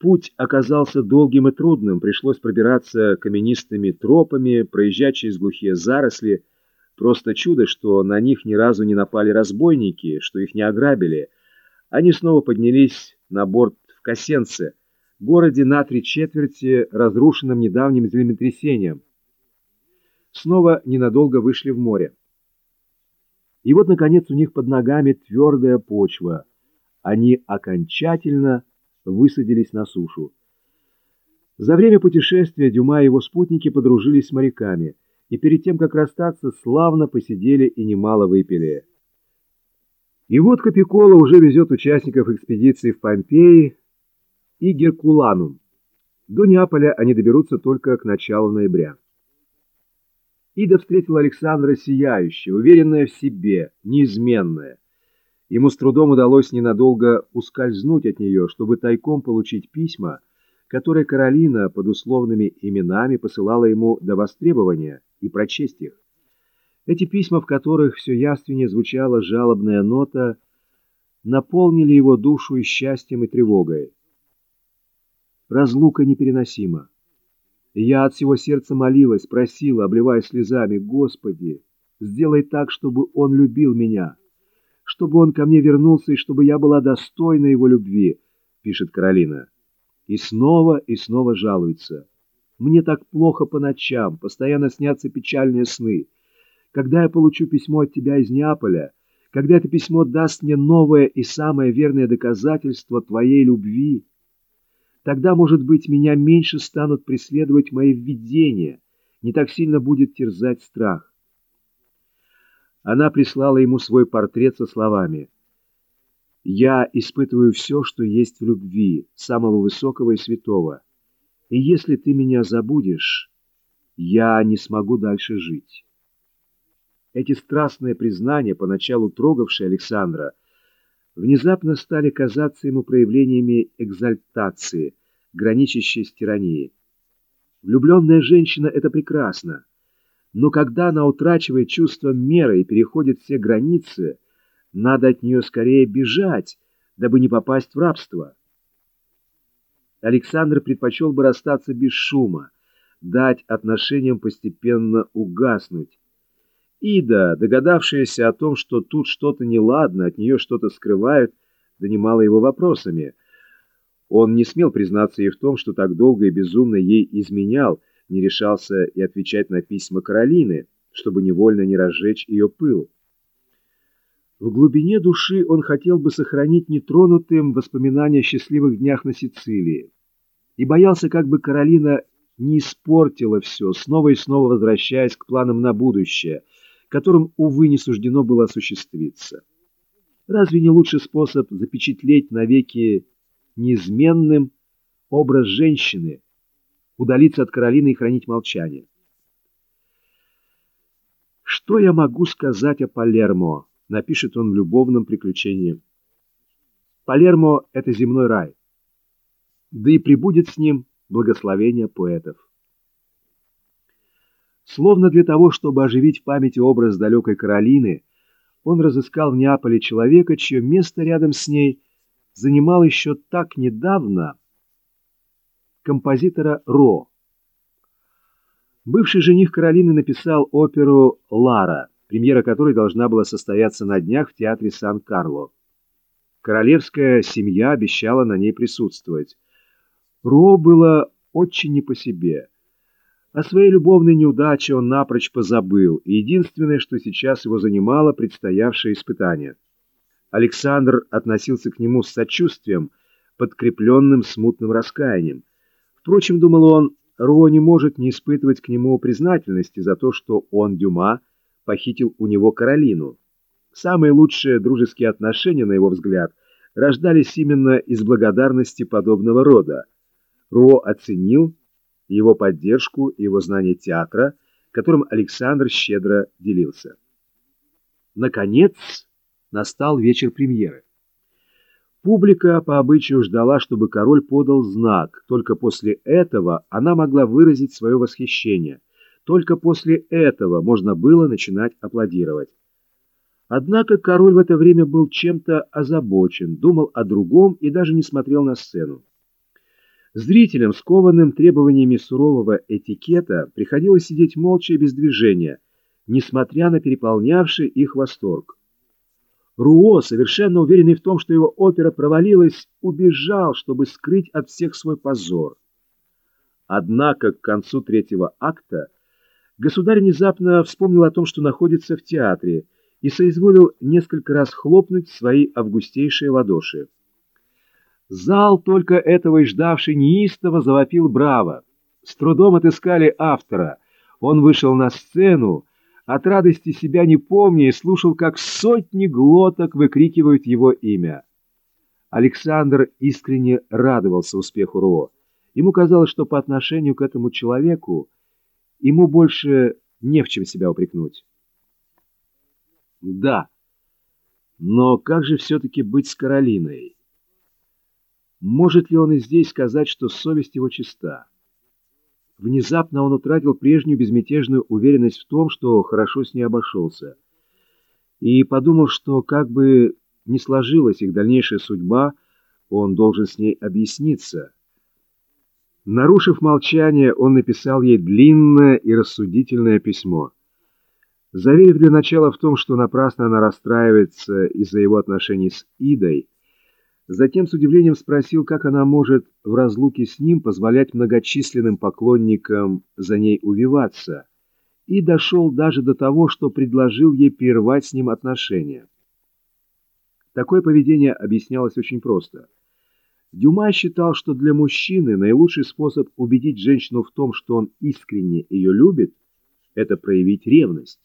Путь оказался долгим и трудным, пришлось пробираться каменистыми тропами, проезжать через глухие заросли. Просто чудо, что на них ни разу не напали разбойники, что их не ограбили. Они снова поднялись на борт в Косенце, городе на три четверти, разрушенном недавним землетрясением. Снова ненадолго вышли в море. И вот, наконец, у них под ногами твердая почва. Они окончательно высадились на сушу. За время путешествия Дюма и его спутники подружились с моряками, и перед тем, как расстаться, славно посидели и немало выпили. И вот Капикола уже везет участников экспедиции в Помпеи и Геркуланум. До Неаполя они доберутся только к началу ноября. Ида встретила Александра сияющая, уверенная в себе, неизменная. Ему с трудом удалось ненадолго ускользнуть от нее, чтобы тайком получить письма, которые Каролина под условными именами посылала ему до востребования и прочесть их. Эти письма, в которых все яственнее звучала жалобная нота, наполнили его душу и счастьем, и тревогой. Разлука непереносима. Я от всего сердца молилась, просила, обливая слезами, «Господи, сделай так, чтобы он любил меня» чтобы он ко мне вернулся и чтобы я была достойна его любви, пишет Каролина. И снова и снова жалуется. Мне так плохо по ночам, постоянно снятся печальные сны. Когда я получу письмо от тебя из Неаполя, когда это письмо даст мне новое и самое верное доказательство твоей любви, тогда, может быть, меня меньше станут преследовать мои видения, не так сильно будет терзать страх. Она прислала ему свой портрет со словами «Я испытываю все, что есть в любви, самого высокого и святого, и если ты меня забудешь, я не смогу дальше жить». Эти страстные признания, поначалу трогавшие Александра, внезапно стали казаться ему проявлениями экзальтации, граничащей с тиранией. Влюбленная женщина — это прекрасно. Но когда она утрачивает чувство меры и переходит все границы, надо от нее скорее бежать, дабы не попасть в рабство. Александр предпочел бы расстаться без шума, дать отношениям постепенно угаснуть. Ида, догадавшаяся о том, что тут что-то неладно, от нее что-то скрывают, донимала его вопросами. Он не смел признаться ей в том, что так долго и безумно ей изменял, не решался и отвечать на письма Каролины, чтобы невольно не разжечь ее пыл. В глубине души он хотел бы сохранить нетронутым воспоминания о счастливых днях на Сицилии и боялся, как бы Каролина не испортила все, снова и снова возвращаясь к планам на будущее, которым, увы, не суждено было осуществиться. Разве не лучший способ запечатлеть навеки неизменным образ женщины, удалиться от Каролины и хранить молчание. «Что я могу сказать о Палермо?» — напишет он в любовном приключении. «Палермо — это земной рай, да и прибудет с ним благословение поэтов». Словно для того, чтобы оживить в памяти образ далекой Каролины, он разыскал в Неаполе человека, чье место рядом с ней занимал еще так недавно композитора Ро. Бывший жених Каролины написал оперу «Лара», премьера которой должна была состояться на днях в театре Сан-Карло. Королевская семья обещала на ней присутствовать. Ро было очень не по себе. О своей любовной неудаче он напрочь позабыл, и единственное, что сейчас его занимало, предстоявшее испытание. Александр относился к нему с сочувствием, подкрепленным смутным раскаянием. Впрочем, думал он, Ро не может не испытывать к нему признательности за то, что он, Дюма, похитил у него Каролину. Самые лучшие дружеские отношения, на его взгляд, рождались именно из благодарности подобного рода. Ро оценил его поддержку и его знание театра, которым Александр щедро делился. Наконец, настал вечер премьеры. Публика по обычаю ждала, чтобы король подал знак. Только после этого она могла выразить свое восхищение. Только после этого можно было начинать аплодировать. Однако король в это время был чем-то озабочен, думал о другом и даже не смотрел на сцену. Зрителям, скованным требованиями сурового этикета, приходилось сидеть молча и без движения, несмотря на переполнявший их восторг. Руо, совершенно уверенный в том, что его опера провалилась, убежал, чтобы скрыть от всех свой позор. Однако к концу третьего акта государь внезапно вспомнил о том, что находится в театре, и соизволил несколько раз хлопнуть свои августейшие ладоши. Зал, только этого и ждавший неистово, завопил браво. С трудом отыскали автора. Он вышел на сцену, от радости себя не помня, и слушал, как сотни глоток выкрикивают его имя. Александр искренне радовался успеху Ро. Ему казалось, что по отношению к этому человеку ему больше не в чем себя упрекнуть. Да, но как же все-таки быть с Каролиной? Может ли он и здесь сказать, что совесть его чиста? Внезапно он утратил прежнюю безмятежную уверенность в том, что хорошо с ней обошелся, и подумал, что как бы ни сложилась их дальнейшая судьба, он должен с ней объясниться. Нарушив молчание, он написал ей длинное и рассудительное письмо. Заверив для начала в том, что напрасно она расстраивается из-за его отношений с Идой, затем с удивлением спросил, как она может в разлуке с ним позволять многочисленным поклонникам за ней увиваться, и дошел даже до того, что предложил ей прервать с ним отношения. Такое поведение объяснялось очень просто. Дюма считал, что для мужчины наилучший способ убедить женщину в том, что он искренне ее любит, это проявить ревность.